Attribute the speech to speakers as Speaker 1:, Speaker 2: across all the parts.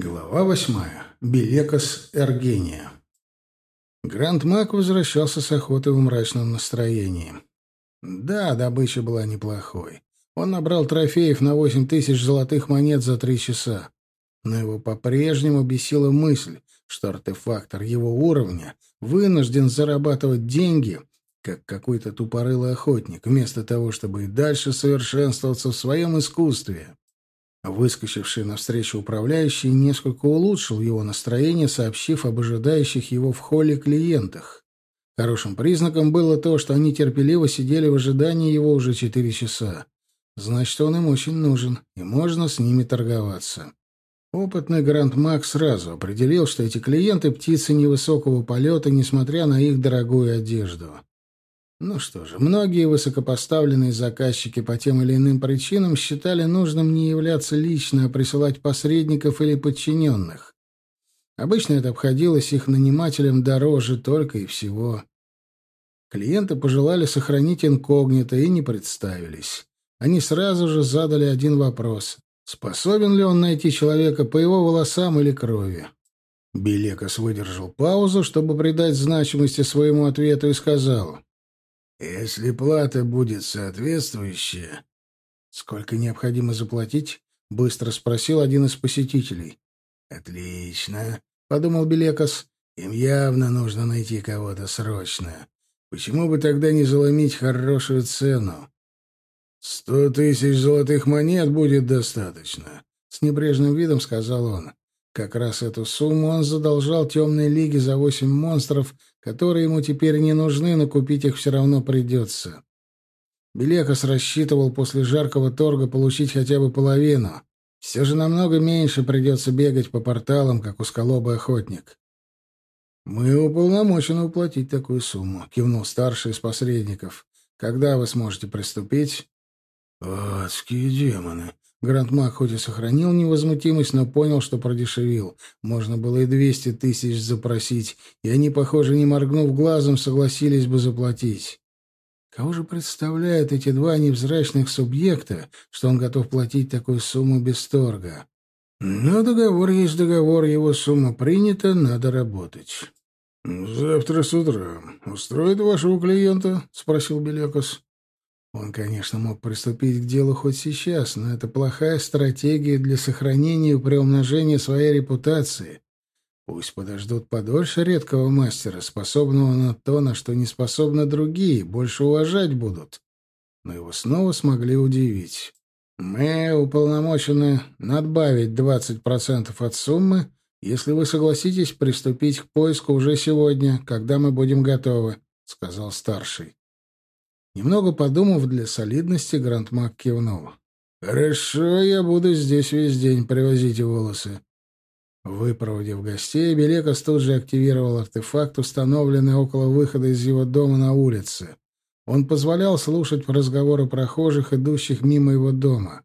Speaker 1: Глава восьмая. Белекос Эргения. Гранд Мак возвращался с охоты в мрачном настроении. Да, добыча была неплохой. Он набрал трофеев на восемь тысяч золотых монет за три часа. Но его по-прежнему бесила мысль, что артефактор его уровня вынужден зарабатывать деньги, как какой-то тупорылый охотник, вместо того, чтобы и дальше совершенствоваться в своем искусстве. Выскочивший навстречу управляющий несколько улучшил его настроение, сообщив об ожидающих его в холле клиентах. Хорошим признаком было то, что они терпеливо сидели в ожидании его уже четыре часа. Значит, он им очень нужен, и можно с ними торговаться. Опытный Гранд Мак сразу определил, что эти клиенты — птицы невысокого полета, несмотря на их дорогую одежду. Ну что же, многие высокопоставленные заказчики по тем или иным причинам считали нужным не являться лично, а присылать посредников или подчиненных. Обычно это обходилось их нанимателям дороже только и всего. Клиенты пожелали сохранить инкогнито и не представились. Они сразу же задали один вопрос. Способен ли он найти человека по его волосам или крови? Белекос выдержал паузу, чтобы придать значимости своему ответу, и сказал — если плата будет соответствующая... Сколько необходимо заплатить? Быстро спросил один из посетителей. Отлично, подумал Белекос. Им явно нужно найти кого-то срочно. Почему бы тогда не заломить хорошую цену? «Сто тысяч золотых монет будет достаточно», — с небрежным видом сказал он. Как раз эту сумму он задолжал темной лиге за восемь монстров, которые ему теперь не нужны, но купить их все равно придется. Белекос рассчитывал после жаркого торга получить хотя бы половину. Все же намного меньше придется бегать по порталам, как усколобый охотник. «Мы уполномочены уплатить такую сумму», — кивнул старший из посредников. «Когда вы сможете приступить?» «Адские демоны!» Грандмак хоть и сохранил невозмутимость, но понял, что продешевил. Можно было и двести тысяч запросить, и они, похоже, не моргнув глазом, согласились бы заплатить. Кого же представляют эти два невзрачных субъекта, что он готов платить такую сумму без торга? Но договор есть договор, его сумма принята, надо работать. — Завтра с утра устроит вашего клиента? — спросил Белекос. Он, конечно, мог приступить к делу хоть сейчас, но это плохая стратегия для сохранения и приумножения своей репутации. Пусть подождут подольше редкого мастера, способного на то, на что не способны другие, больше уважать будут. Но его снова смогли удивить. Мы уполномочены надбавить 20% от суммы, если вы согласитесь приступить к поиску уже сегодня, когда мы будем готовы, — сказал старший. Немного подумав для солидности, Грандмак кивнул. «Хорошо, я буду здесь весь день привозить волосы». Выпроводив гостей, Белекос тут же активировал артефакт, установленный около выхода из его дома на улице. Он позволял слушать разговоры прохожих, идущих мимо его дома.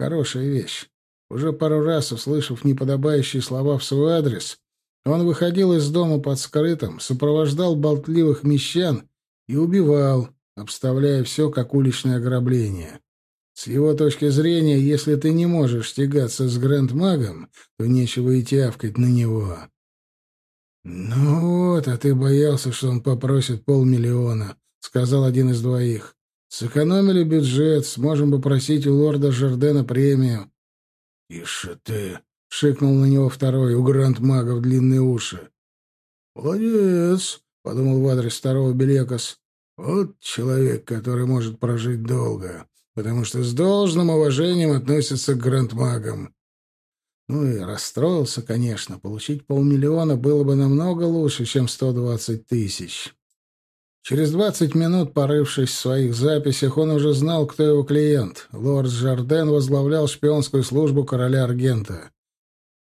Speaker 1: Хорошая вещь. Уже пару раз, услышав неподобающие слова в свой адрес, он выходил из дома под скрытым, сопровождал болтливых мещан и убивал, обставляя все как уличное ограбление. С его точки зрения, если ты не можешь тягаться с Грэнд-магом, то нечего и тявкать на него. «Ну вот, а ты боялся, что он попросит полмиллиона», — сказал один из двоих. «Сэкономили бюджет, сможем попросить у лорда Жардена премию». «Ишь ты!» — шикнул на него второй, у Гранд-мага в длинные уши. «Молодец!» — подумал в адрес второго Белекос. Вот человек, который может прожить долго, потому что с должным уважением относится к грандмагам. Ну и расстроился, конечно. Получить полмиллиона было бы намного лучше, чем сто двадцать тысяч. Через двадцать минут, порывшись в своих записях, он уже знал, кто его клиент. Лорд Жарден возглавлял шпионскую службу короля Аргента.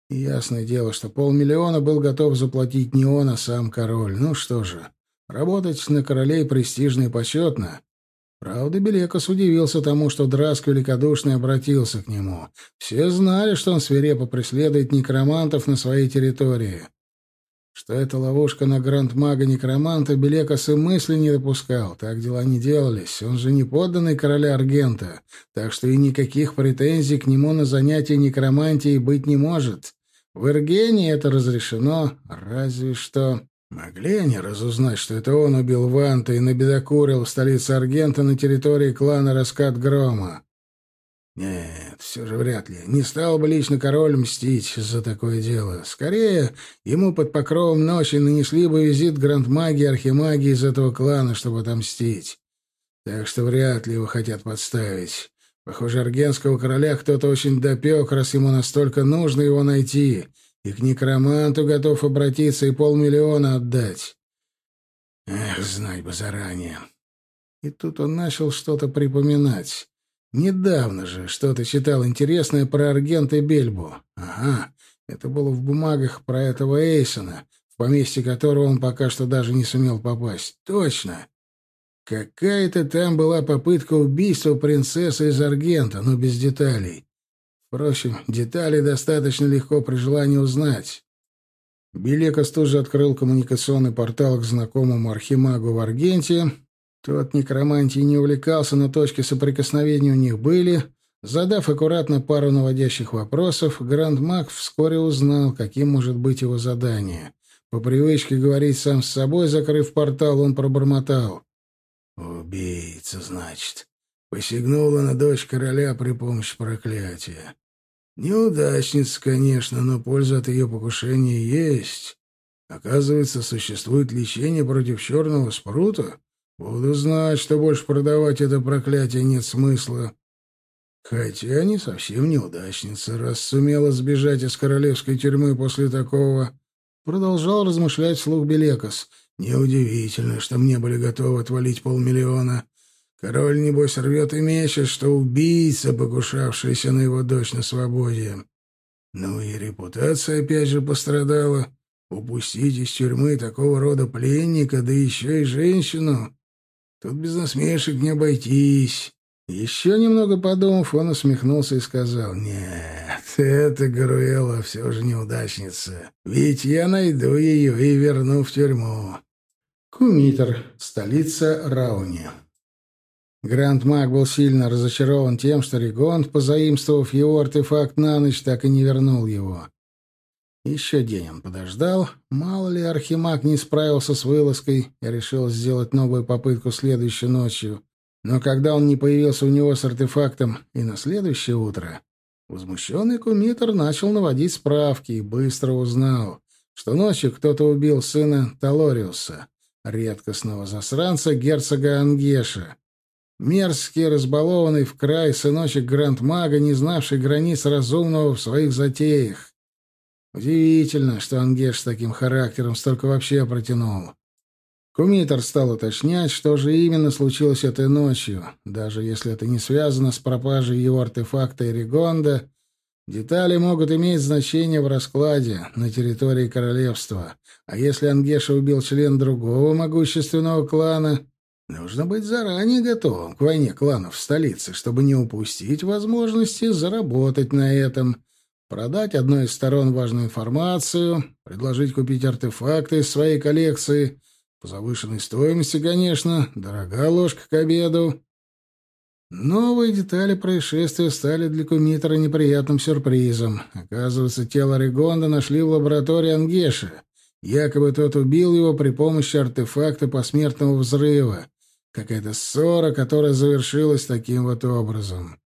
Speaker 1: ясное дело, что полмиллиона был готов заплатить не он, а сам король. Ну что же, Работать на королей престижно и почетно. Правда, Белекос удивился тому, что Драск великодушно обратился к нему. Все знали, что он свирепо преследует некромантов на своей территории. Что это ловушка на гранд-мага некроманта, Белекос и мысли не допускал. Так дела не делались. Он же не подданный короля Аргента, так что и никаких претензий к нему на занятие некромантией быть не может. В Иргении это разрешено, разве что... Могли они разузнать, что это он убил Ванта и набедокурил в столице Аргента на территории клана Раскат Грома? Нет, все же вряд ли. Не стал бы лично король мстить за такое дело. Скорее, ему под покровом ночи нанесли бы визит грандмаги и архимаги из этого клана, чтобы отомстить. Так что вряд ли его хотят подставить. Похоже, аргенского короля кто-то очень допек, раз ему настолько нужно его найти, и к некроманту готов обратиться и полмиллиона отдать. Эх, знать бы заранее. И тут он начал что-то припоминать. Недавно же что-то читал интересное про Аргента Бельбу. Ага, это было в бумагах про этого Эйсона, в поместье которого он пока что даже не сумел попасть. Точно. Какая-то там была попытка убийства принцессы из Аргента, но без деталей. Впрочем, детали достаточно легко при желании узнать. Белекос тоже открыл коммуникационный портал к знакомому архимагу в Аргенте. Тот некромантией не увлекался, но точки соприкосновения у них были. Задав аккуратно пару наводящих вопросов, Гранд-маг вскоре узнал, каким может быть его задание. По привычке говорить сам с собой, закрыв портал, он пробормотал. Убийца, значит. Посягнула на дочь короля при помощи проклятия. Неудачница, конечно, но польза от ее покушения есть. Оказывается, существует лечение против черного спрута. Буду знать, что больше продавать это проклятие нет смысла. Хотя не совсем неудачница, раз сумела сбежать из королевской тюрьмы после такого. Продолжал размышлять слух Белекос. Неудивительно, что мне были готовы отвалить полмиллиона. Король, небось, рвет и мечет, что убийца, покушавшийся на его дочь на свободе. Ну и репутация опять же пострадала. Упустить из тюрьмы такого рода пленника, да еще и женщину. Тут без насмешек не обойтись. Еще немного подумав, он усмехнулся и сказал, «Нет, это Гаруэла все же неудачница. Ведь я найду ее и верну в тюрьму. Кумитр, столица Рауни. Гранд Маг был сильно разочарован тем, что Регонт, позаимствовав его артефакт на ночь, так и не вернул его. Еще день он подождал. Мало ли Архимаг не справился с вылазкой и решил сделать новую попытку следующей ночью. Но когда он не появился у него с артефактом и на следующее утро, возмущенный кумитр начал наводить справки и быстро узнал, что ночью кто-то убил сына Талориуса редкостного засранца герцога Ангеша. Мерзкий, разбалованный в край сыночек Гранд-мага, не знавший границ разумного в своих затеях. Удивительно, что Ангеш с таким характером столько вообще протянул. Кумитор стал уточнять, что же именно случилось этой ночью, даже если это не связано с пропажей его артефакта Эригонда, Детали могут иметь значение в раскладе на территории королевства. А если Ангеша убил член другого могущественного клана, нужно быть заранее готовым к войне кланов в столице, чтобы не упустить возможности заработать на этом, продать одной из сторон важную информацию, предложить купить артефакты из своей коллекции, по завышенной стоимости, конечно, дорога ложка к обеду. Новые детали происшествия стали для Кумитра неприятным сюрпризом. Оказывается, тело Регонда нашли в лаборатории Ангеши. Якобы тот убил его при помощи артефакта посмертного взрыва. Какая-то ссора, которая завершилась таким вот образом.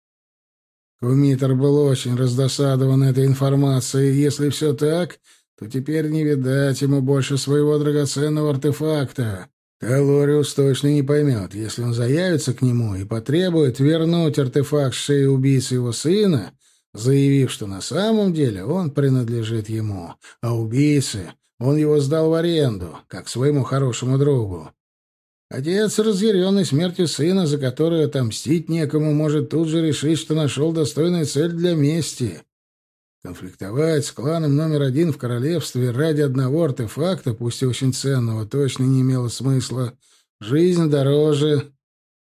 Speaker 1: Кумитр был очень раздосадован этой информацией. Если все так, то теперь не видать ему больше своего драгоценного артефакта. Талориус точно не поймет, если он заявится к нему и потребует вернуть артефакт шеи убийцы его сына, заявив, что на самом деле он принадлежит ему, а убийце он его сдал в аренду, как своему хорошему другу. Отец, разъяренный смертью сына, за которую отомстить некому, может тут же решить, что нашел достойную цель для мести. Конфликтовать с кланом номер один в королевстве ради одного артефакта, пусть и очень ценного, точно не имело смысла. Жизнь дороже.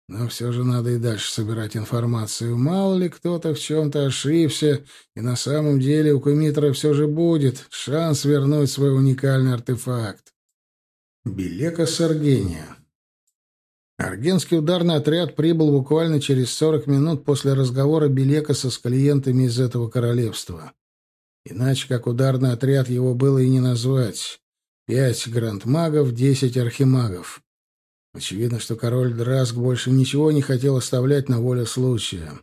Speaker 1: Но все же надо и дальше собирать информацию. Мало ли кто-то в чем-то ошибся, и на самом деле у Кумитра все же будет шанс вернуть свой уникальный артефакт. Белека Саргения Аргенский ударный отряд прибыл буквально через 40 минут после разговора Белекаса с клиентами из этого королевства. Иначе как ударный отряд его было и не назвать. Пять грандмагов, десять архимагов. Очевидно, что король Драск больше ничего не хотел оставлять на волю случая.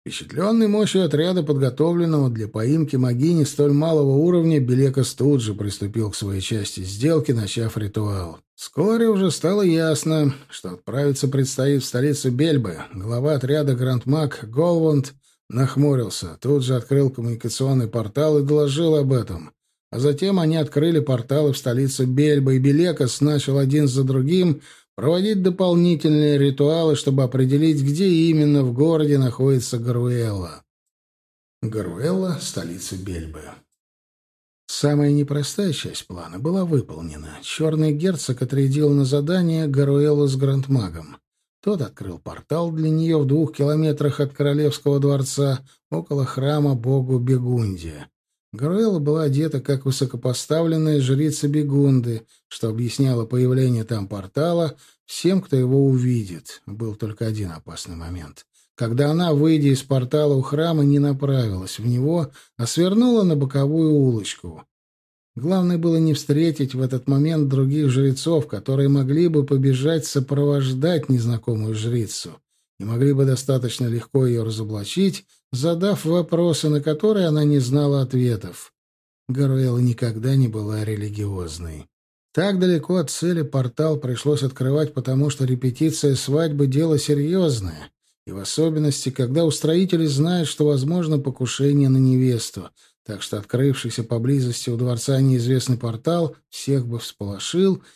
Speaker 1: Впечатленный мощью отряда, подготовленного для поимки могини столь малого уровня, Белекос тут же приступил к своей части сделки, начав ритуал. Вскоре уже стало ясно, что отправиться предстоит в столицу Бельбы. Глава отряда Грандмаг Голванд нахмурился, тут же открыл коммуникационный портал и доложил об этом. А затем они открыли порталы в столицу Бельбы, и Белекос начал один за другим проводить дополнительные ритуалы, чтобы определить, где именно в городе находится Гаруэлла. Гаруэлла — столица Бельбы. Самая непростая часть плана была выполнена. Черный герцог отрядил на задание Гаруэллу с Грандмагом. Тот открыл портал для нее в двух километрах от королевского дворца, около храма богу Бегундия. Гаруэла была одета как высокопоставленная жрица Бегунды, что объясняло появление там портала всем, кто его увидит. Был только один опасный момент. Когда она, выйдя из портала у храма, не направилась в него, а свернула на боковую улочку. Главное было не встретить в этот момент других жрецов, которые могли бы побежать сопровождать незнакомую жрицу и могли бы достаточно легко ее разоблачить, задав вопросы, на которые она не знала ответов. Гаруэла никогда не была религиозной. Так далеко от цели портал пришлось открывать, потому что репетиция свадьбы — дело серьезное, и в особенности, когда устроители знают, что возможно покушение на невесту, так что открывшийся поблизости у дворца неизвестный портал всех бы всполошил —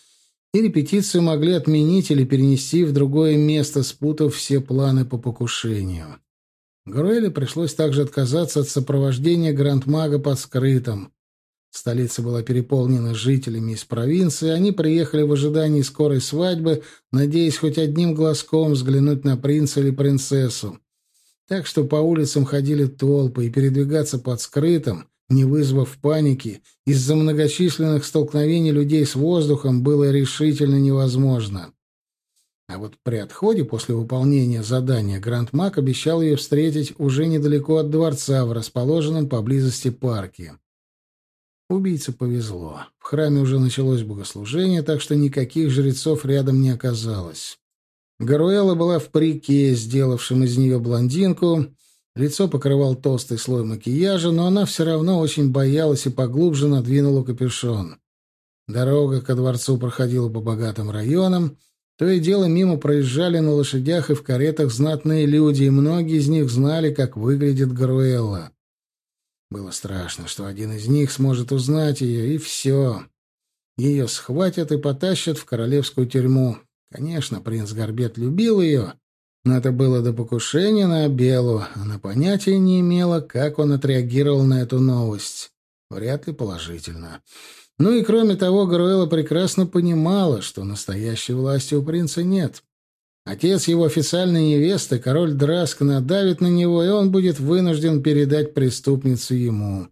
Speaker 1: и репетицию могли отменить или перенести в другое место, спутав все планы по покушению. Груэле пришлось также отказаться от сопровождения Грандмага под скрытым. Столица была переполнена жителями из провинции, они приехали в ожидании скорой свадьбы, надеясь хоть одним глазком взглянуть на принца или принцессу. Так что по улицам ходили толпы, и передвигаться под скрытым не вызвав паники, из-за многочисленных столкновений людей с воздухом было решительно невозможно. А вот при отходе после выполнения задания Гранд Мак обещал ее встретить уже недалеко от дворца, в расположенном поблизости парке. Убийце повезло. В храме уже началось богослужение, так что никаких жрецов рядом не оказалось. Гаруэла была в парике, сделавшем из нее блондинку, Лицо покрывал толстый слой макияжа, но она все равно очень боялась и поглубже надвинула капюшон. Дорога ко дворцу проходила по богатым районам. То и дело мимо проезжали на лошадях и в каретах знатные люди, и многие из них знали, как выглядит Гаруэлла. Было страшно, что один из них сможет узнать ее, и все. Ее схватят и потащат в королевскую тюрьму. Конечно, принц Горбет любил ее, но это было до покушения на Белу. Она понятия не имела, как он отреагировал на эту новость. Вряд ли положительно. Ну и кроме того, Гаруэла прекрасно понимала, что настоящей власти у принца нет. Отец его официальной невесты, король Драск, надавит на него, и он будет вынужден передать преступницу ему.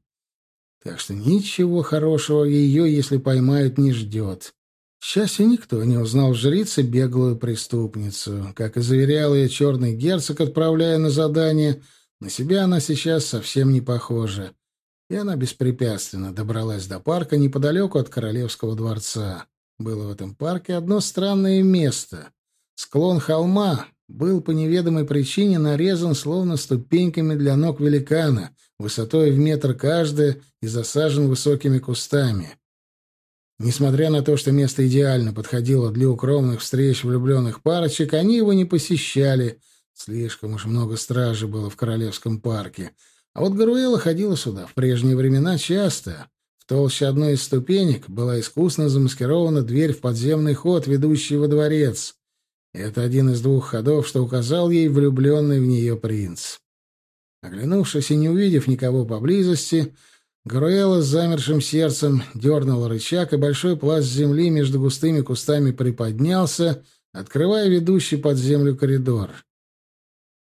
Speaker 1: Так что ничего хорошего ее, если поймают, не ждет. К счастью, никто не узнал в жрице беглую преступницу. Как и заверял ее черный герцог, отправляя на задание, на себя она сейчас совсем не похожа. И она беспрепятственно добралась до парка неподалеку от королевского дворца. Было в этом парке одно странное место. Склон холма был по неведомой причине нарезан словно ступеньками для ног великана, высотой в метр каждая и засажен высокими кустами. Несмотря на то, что место идеально подходило для укромных встреч влюбленных парочек, они его не посещали. Слишком уж много стражи было в Королевском парке. А вот Гаруэла ходила сюда в прежние времена часто. В толще одной из ступенек была искусно замаскирована дверь в подземный ход, ведущий во дворец. Это один из двух ходов, что указал ей влюбленный в нее принц. Оглянувшись и не увидев никого поблизости, Груэла с замершим сердцем дернула рычаг, и большой пласт земли между густыми кустами приподнялся, открывая ведущий под землю коридор.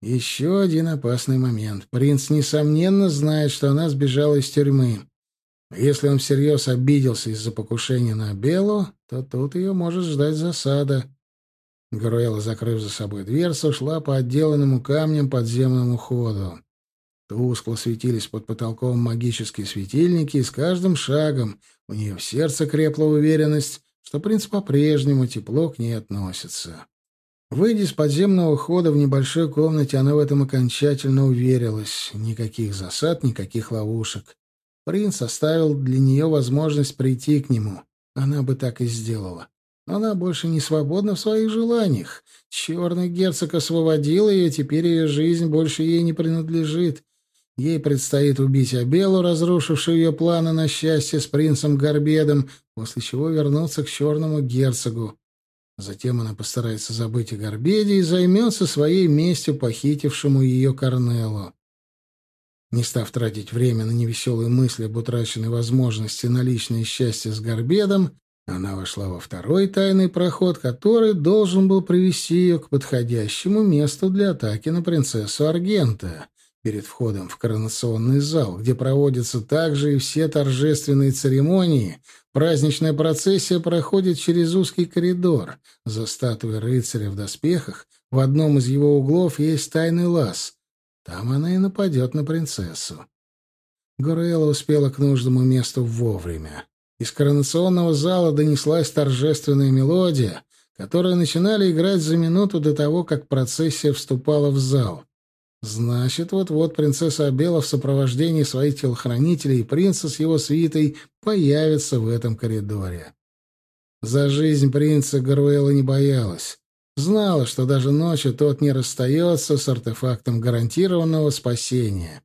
Speaker 1: Еще один опасный момент. Принц, несомненно, знает, что она сбежала из тюрьмы. Если он всерьез обиделся из-за покушения на Белу, то тут ее может ждать засада. Груэла, закрыв за собой дверцу, шла по отделанному камнем подземному ходу. Тускло светились под потолком магические светильники, и с каждым шагом у нее в сердце крепла уверенность, что принц по-прежнему тепло к ней относится. Выйдя из подземного хода в небольшой комнате, она в этом окончательно уверилась. Никаких засад, никаких ловушек. Принц оставил для нее возможность прийти к нему. Она бы так и сделала. Она больше не свободна в своих желаниях. Черный герцог освободил ее, теперь ее жизнь больше ей не принадлежит. Ей предстоит убить Абелу, разрушившую ее планы на счастье с принцем Горбедом, после чего вернуться к черному герцогу. Затем она постарается забыть о Горбеде и займется своей местью похитившему ее Корнеллу. Не став тратить время на невеселые мысли об утраченной возможности на личное счастье с Горбедом, она вошла во второй тайный проход, который должен был привести ее к подходящему месту для атаки на принцессу Аргента перед входом в коронационный зал, где проводятся также и все торжественные церемонии, праздничная процессия проходит через узкий коридор. За статуей рыцаря в доспехах в одном из его углов есть тайный лаз. Там она и нападет на принцессу. Гуруэла успела к нужному месту вовремя. Из коронационного зала донеслась торжественная мелодия, которую начинали играть за минуту до того, как процессия вступала в зал. Значит, вот-вот принцесса Абела в сопровождении своих телохранителей и принца с его свитой появится в этом коридоре. За жизнь принца Гаруэла не боялась. Знала, что даже ночью тот не расстается с артефактом гарантированного спасения.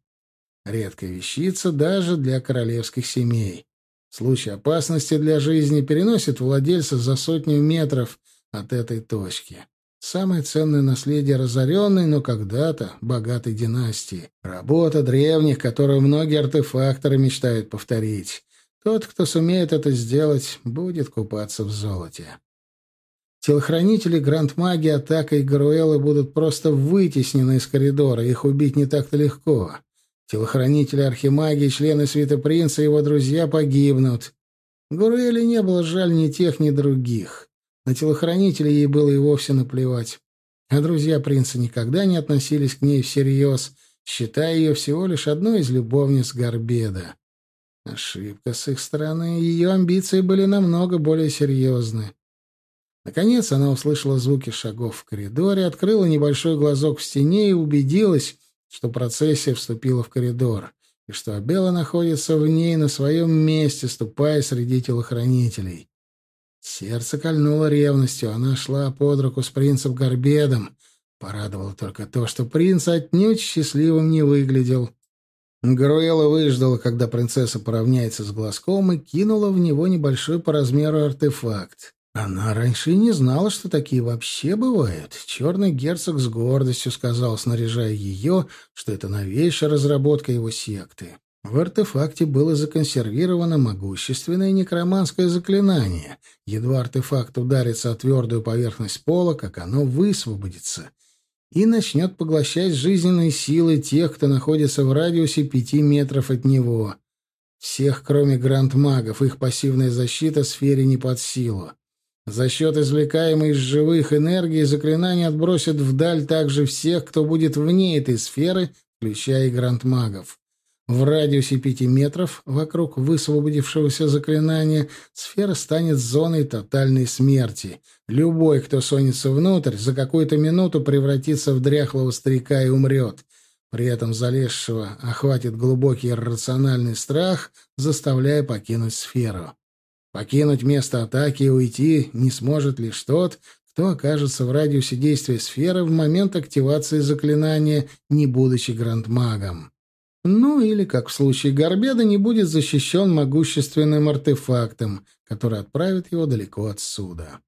Speaker 1: Редкая вещица даже для королевских семей. В случае опасности для жизни переносит владельца за сотню метров от этой точки. Самое ценное наследие разоренной, но когда-то богатой династии. Работа древних, которую многие артефакторы мечтают повторить. Тот, кто сумеет это сделать, будет купаться в золоте. Телохранители Гранд-маги атакой Гаруэлы будут просто вытеснены из коридора, их убить не так-то легко. Телохранители Архимаги, члены свита принца и его друзья погибнут. Гуруэле не было жаль ни тех, ни других. На телохранителей ей было и вовсе наплевать. А друзья принца никогда не относились к ней всерьез, считая ее всего лишь одной из любовниц Горбеда. Ошибка с их стороны, ее амбиции были намного более серьезны. Наконец она услышала звуки шагов в коридоре, открыла небольшой глазок в стене и убедилась, что процессия вступила в коридор, и что Абела находится в ней на своем месте, ступая среди телохранителей. Сердце кольнуло ревностью. Она шла под руку с принцем Горбедом. Порадовало только то, что принц отнюдь счастливым не выглядел. Груэла выждала, когда принцесса поравняется с глазком, и кинула в него небольшой по размеру артефакт. Она раньше и не знала, что такие вообще бывают. Черный герцог с гордостью сказал, снаряжая ее, что это новейшая разработка его секты. В артефакте было законсервировано могущественное некроманское заклинание. Едва артефакт ударится о твердую поверхность пола, как оно высвободится и начнет поглощать жизненные силы тех, кто находится в радиусе пяти метров от него. Всех, кроме гранд-магов, их пассивная защита сфере не под силу. За счет извлекаемой из живых энергии заклинание отбросит вдаль также всех, кто будет вне этой сферы, включая и гранд-магов. В радиусе пяти метров вокруг высвободившегося заклинания сфера станет зоной тотальной смерти. Любой, кто сонится внутрь, за какую-то минуту превратится в дряхлого старика и умрет. При этом залезшего охватит глубокий иррациональный страх, заставляя покинуть сферу. Покинуть место атаки и уйти не сможет лишь тот, кто окажется в радиусе действия сферы в момент активации заклинания, не будучи грандмагом. Ну или, как в случае Горбеда, не будет защищен могущественным артефактом, который отправит его далеко отсюда.